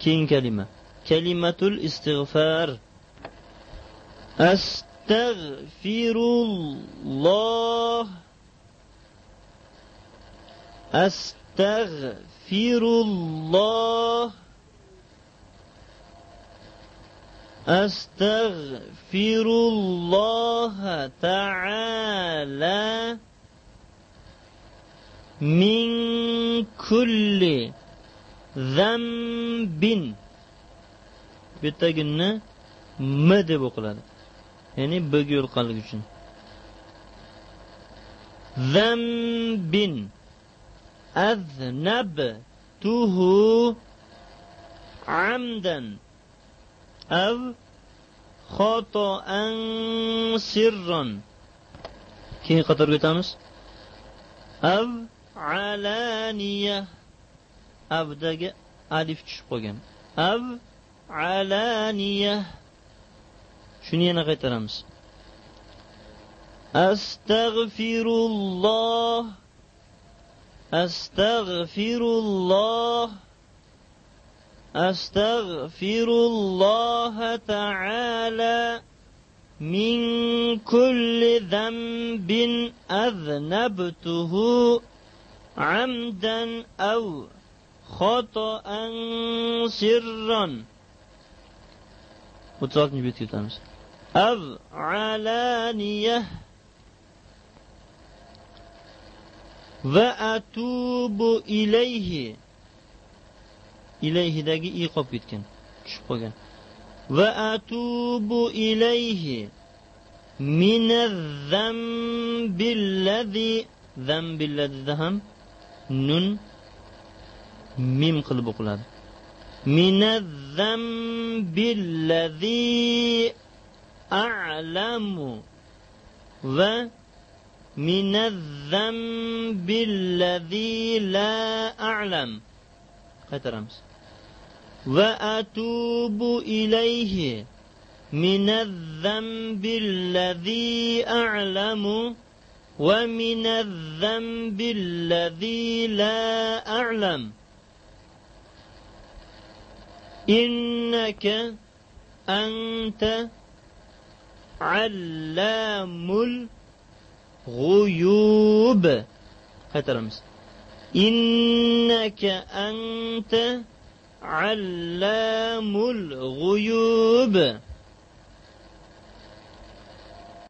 keyin kalima kalimatul istig'for astag'firulloh astag'firulloh أستغفر الله تعالى من كل zembin. Bittaginni m deb o'qiladi. Ya'ni bga yo'l qolganligi uchun. Zembin. Aznabtuhu amdan. Av xatoan sirron. Keyingi qatorga o'tamiz. Av alaniya avdagi alif tushib qolgan av alaniya shuni yana qaytaramiz astag'firulloh astag'firulloh الله تعالى من كل ذنب أذنبته عمدا أو خطأ سرا. وتراك نبيت تامس أو علانية وأتوب إليه. إليه داقي إيه قب يتكن وأتوب إليه. من الذنب الذي ذنب الذي ذهم نن mim qilib o'qiladi من الذنب الذي أعلم ومن الذنب الذي لا أعلم. qaytaramiz وأتوب إليه. من الذنب الذي أعلم ومن الذنب الذي لا أعلم. إنك أنت علام الغيوب. إنك أنت علام الغيوب.